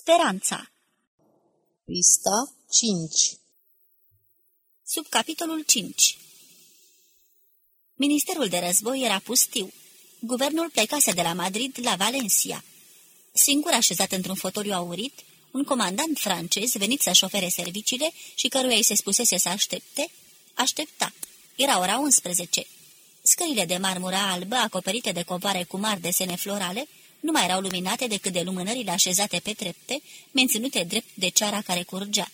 Speranța Pista 5 Sub capitolul 5 Ministerul de război era pustiu. Guvernul plecase de la Madrid la Valencia. Singur așezat într-un fotoliu aurit, un comandant francez venit să-și ofere serviciile și căruia îi se spusese să aștepte, aștepta. Era ora 11. Scările de marmură albă, acoperite de covoare cu mari desene florale, nu mai erau luminate decât de lumânările așezate pe trepte, menținute drept de ceara care curgea.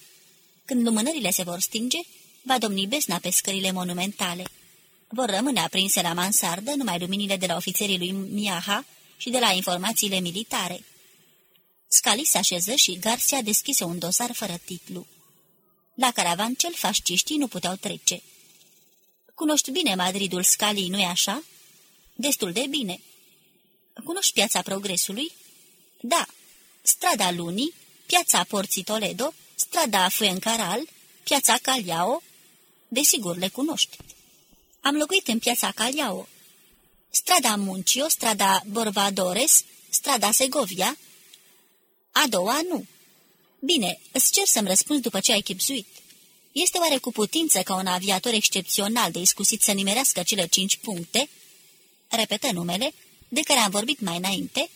Când lumânările se vor stinge, va domni besna pe scările monumentale. Vor rămâne aprinse la mansardă numai luminile de la ofițerii lui Miaha și de la informațiile militare. Scali se așeză și Garcia deschise un dosar fără titlu. La caravan cel fasciștii nu puteau trece. Cunoști bine Madridul Scali, nu-i așa?" Destul de bine." Cunoști piața Progresului?" Da. Strada Lunii, piața Porții Toledo, strada Fuencaral, piața Caliao?" Desigur, le cunoști." Am locuit în piața Caliao." Strada Muncio, strada Borvadores, strada Segovia?" A doua, nu." Bine, îți cer să-mi răspunzi după ce ai chipzuit. Este oare cu putință ca un aviator excepțional de iscusit să nimerească cele cinci puncte?" Repetă numele, de care am vorbit mai înainte.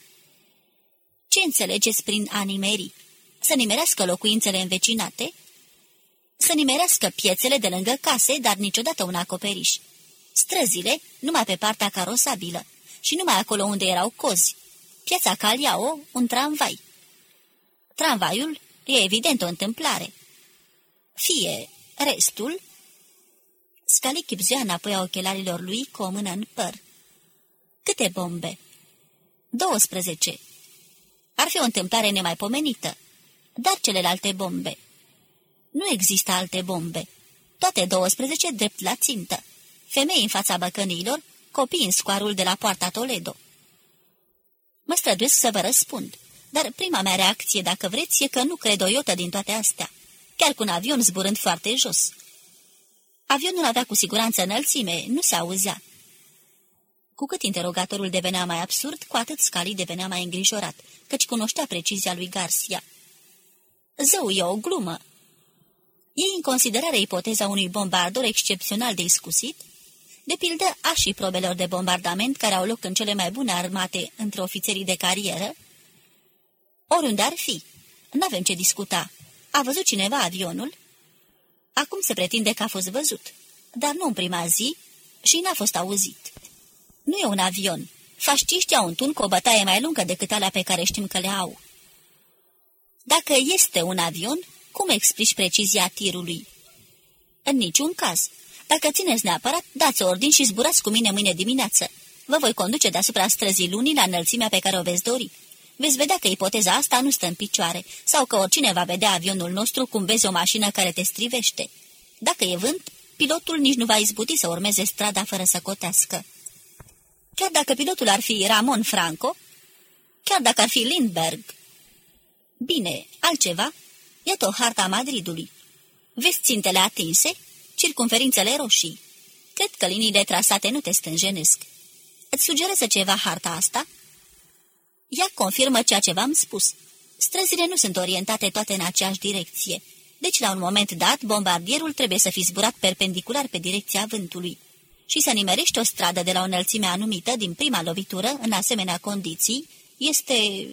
Ce înțelegeți prin a nimeri? Să nimerească locuințele învecinate? Să nimerească piețele de lângă case, dar niciodată un acoperiș. Străzile, numai pe partea carosabilă și numai acolo unde erau cozi. Piața Caliao, un tramvai. Tramvaiul e evident o întâmplare. Fie restul... Scali chipzuia înapoi a ochelarilor lui cu o mână în păr. Câte bombe? 12. Ar fi o întâmplare nemaipomenită. Dar celelalte bombe? Nu există alte bombe. Toate 12 drept la țintă. Femei în fața băcăniilor, copii în scoarul de la poarta Toledo. Mă străduiesc să vă răspund, dar prima mea reacție, dacă vreți, e că nu cred o iotă din toate astea, chiar cu un avion zburând foarte jos. Avionul avea cu siguranță înălțime, nu se auzea. Cu cât interogatorul devenea mai absurd, cu atât Scali devenea mai îngrijorat, căci cunoștea precizia lui Garcia. Zău, e o glumă. Iei în considerare ipoteza unui bombardor excepțional de iscusit? De pildă, a și probelor de bombardament care au loc în cele mai bune armate între ofițerii de carieră? Oriunde ar fi. N-avem ce discuta. A văzut cineva avionul? Acum se pretinde că a fost văzut, dar nu în prima zi și n-a fost auzit. Nu e un avion. Fasciștii au un tun cu o bătaie mai lungă decât alea pe care știm că le au. Dacă este un avion, cum explici precizia tirului? În niciun caz. Dacă țineți neapărat, dați ordin și zburați cu mine mâine dimineață. Vă voi conduce deasupra străzii lunii la înălțimea pe care o veți dori. Veți vedea că ipoteza asta nu stă în picioare, sau că oricine va vedea avionul nostru cum vezi o mașină care te strivește. Dacă e vânt, pilotul nici nu va izbuti să urmeze strada fără să cotească chiar dacă pilotul ar fi Ramon Franco, chiar dacă ar fi Lindbergh. Bine, altceva? Iată o harta Madridului. Vezi țintele atinse? Circumferințele roșii. Cred că liniile trasate nu te stânjenesc. Îți sugerează ceva harta asta? Ea confirmă ceea ce v-am spus. Străzile nu sunt orientate toate în aceeași direcție. Deci, la un moment dat, bombardierul trebuie să fi zburat perpendicular pe direcția vântului și să nimerești o stradă de la o înălțime anumită din prima lovitură, în asemenea condiții, este...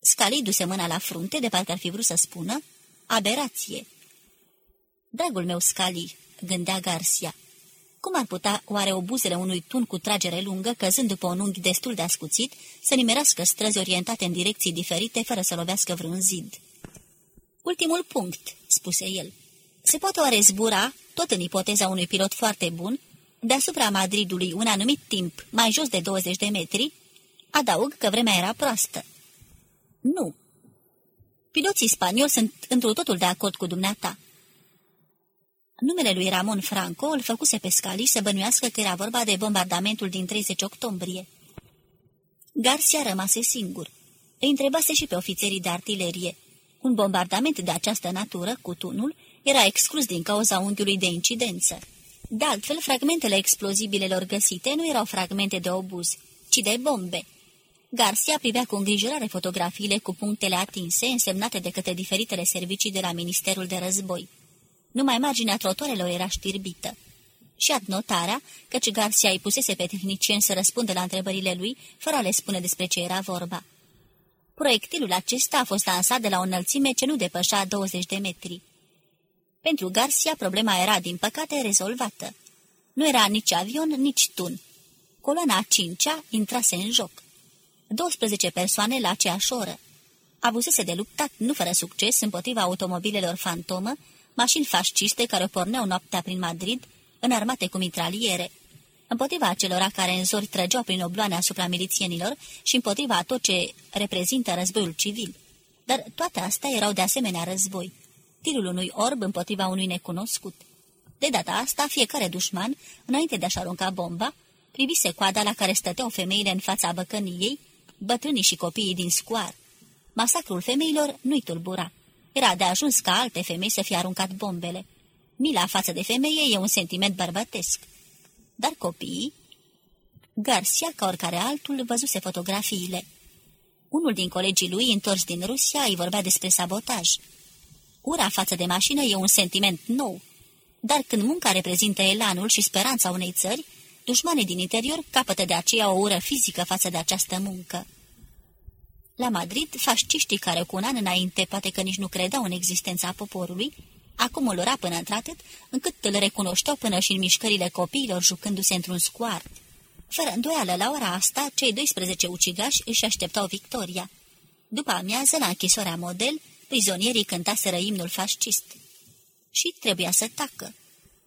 Scali duse mâna la frunte, de parcă ar fi vrut să spună, aberație. Dragul meu, Scali, gândea Garcia, cum ar putea oare obuzele unui tun cu tragere lungă, căzând după un unghi destul de ascuțit, să nimerească străzi orientate în direcții diferite, fără să lovească vreun zid? Ultimul punct, spuse el. Se poate oare zbura, tot în ipoteza unui pilot foarte bun, deasupra Madridului un anumit timp, mai jos de 20 de metri? Adaug că vremea era proastă. Nu. Piloții spanioli sunt într totul de acord cu dumneata. Numele lui Ramon Franco îl făcuse pe Scali să bănuiască că era vorba de bombardamentul din 30 octombrie. Garcia rămase singur. Îi întrebase și pe ofițerii de artilerie. Un bombardament de această natură, cu tunul, era exclus din cauza unghiului de incidență. De altfel, fragmentele explozibilelor găsite nu erau fragmente de obuz, ci de bombe. Garcia privea cu îngrijorare fotografiile cu punctele atinse, însemnate de către diferitele servicii de la Ministerul de Război. Numai marginea trotuarelor era știrbită. Și adnotarea, căci Garcia îi pusese pe tehnicien să răspundă la întrebările lui, fără a le spune despre ce era vorba. Proiectilul acesta a fost lansat de la o înălțime ce nu depășea 20 de metri. Pentru Garcia, problema era, din păcate, rezolvată. Nu era nici avion, nici tun. Coloana a cincea intrase în joc. 12 persoane la aceeași oră. Avusese de luptat, nu fără succes, împotriva automobilelor fantomă, mașini fasciste care porneau noaptea prin Madrid, înarmate cu mitraliere, împotriva acelora care în zori trăgeau prin obloane asupra milițienilor și împotriva tot ce reprezintă războiul civil. Dar toate astea erau de asemenea război. Tirul unui orb împotriva unui necunoscut. De data asta, fiecare dușman, înainte de a-și arunca bomba, privise coada la care stăteau femeile în fața băcăniei, bătrânii și copiii din scoar. Masacrul femeilor nu-i tulbura. Era de ajuns ca alte femei să fie aruncat bombele. Mila față de femeie e un sentiment bărbătesc. Dar copiii... Garcia, ca oricare altul, văzuse fotografiile. Unul din colegii lui, întors din Rusia, îi vorbea despre sabotaj. Ura față de mașină e un sentiment nou, dar când munca reprezintă elanul și speranța unei țări, dușmanii din interior capătă de aceea o ură fizică față de această muncă. La Madrid, fasciștii care cu un an înainte poate că nici nu credeau în existența poporului, acum îl ura până într-atât, încât îl recunoșteau până și în mișcările copiilor jucându-se într-un scoar. Fără îndoială, la ora asta, cei 12 ucigași își așteptau victoria. După amiază, la închisoarea model, prizonierii cântaseră imnul fascist. Și trebuia să tacă.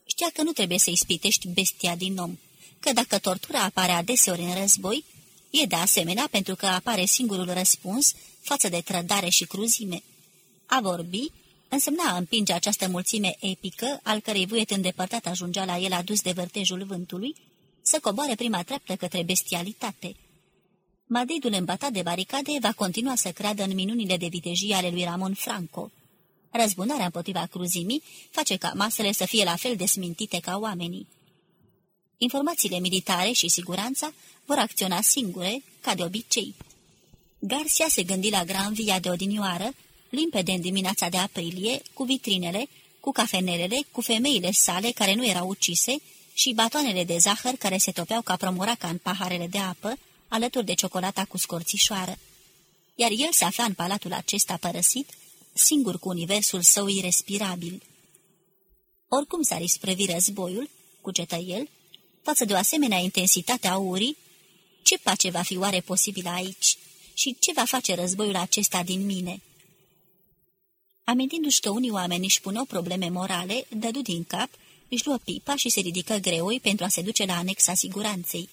Știa că nu trebuie să ispitești bestia din om, că dacă tortura apare adeseori în război, e de asemenea pentru că apare singurul răspuns față de trădare și cruzime. A vorbi însemna a împinge această mulțime epică, al cărei vuiet îndepărtat ajungea la el adus de vârtejul vântului, să coboare prima treaptă către bestialitate. Madridul îmbătat de baricade va continua să creadă în minunile de vitejie ale lui Ramon Franco. Răzbunarea împotriva cruzimii face ca masele să fie la fel de smintite ca oamenii. Informațiile militare și siguranța vor acționa singure, ca de obicei. Garcia se gândi la Gran Via de odinioară, limpede în dimineața de aprilie, cu vitrinele, cu cafenelele, cu femeile sale care nu erau ucise și batoanele de zahăr care se topeau ca promoraca în paharele de apă, alături de ciocolata cu scorțișoară. Iar el se afla în palatul acesta părăsit, singur cu universul său irrespirabil. Oricum s-ar isprăvi războiul, cugetă el, față de o asemenea intensitate a urii, ce pace va fi oare posibilă aici și ce va face războiul acesta din mine? Amintindu-și că unii oameni își puneau probleme morale, dădu din cap, își luă pipa și se ridică greoi pentru a se duce la anexa siguranței.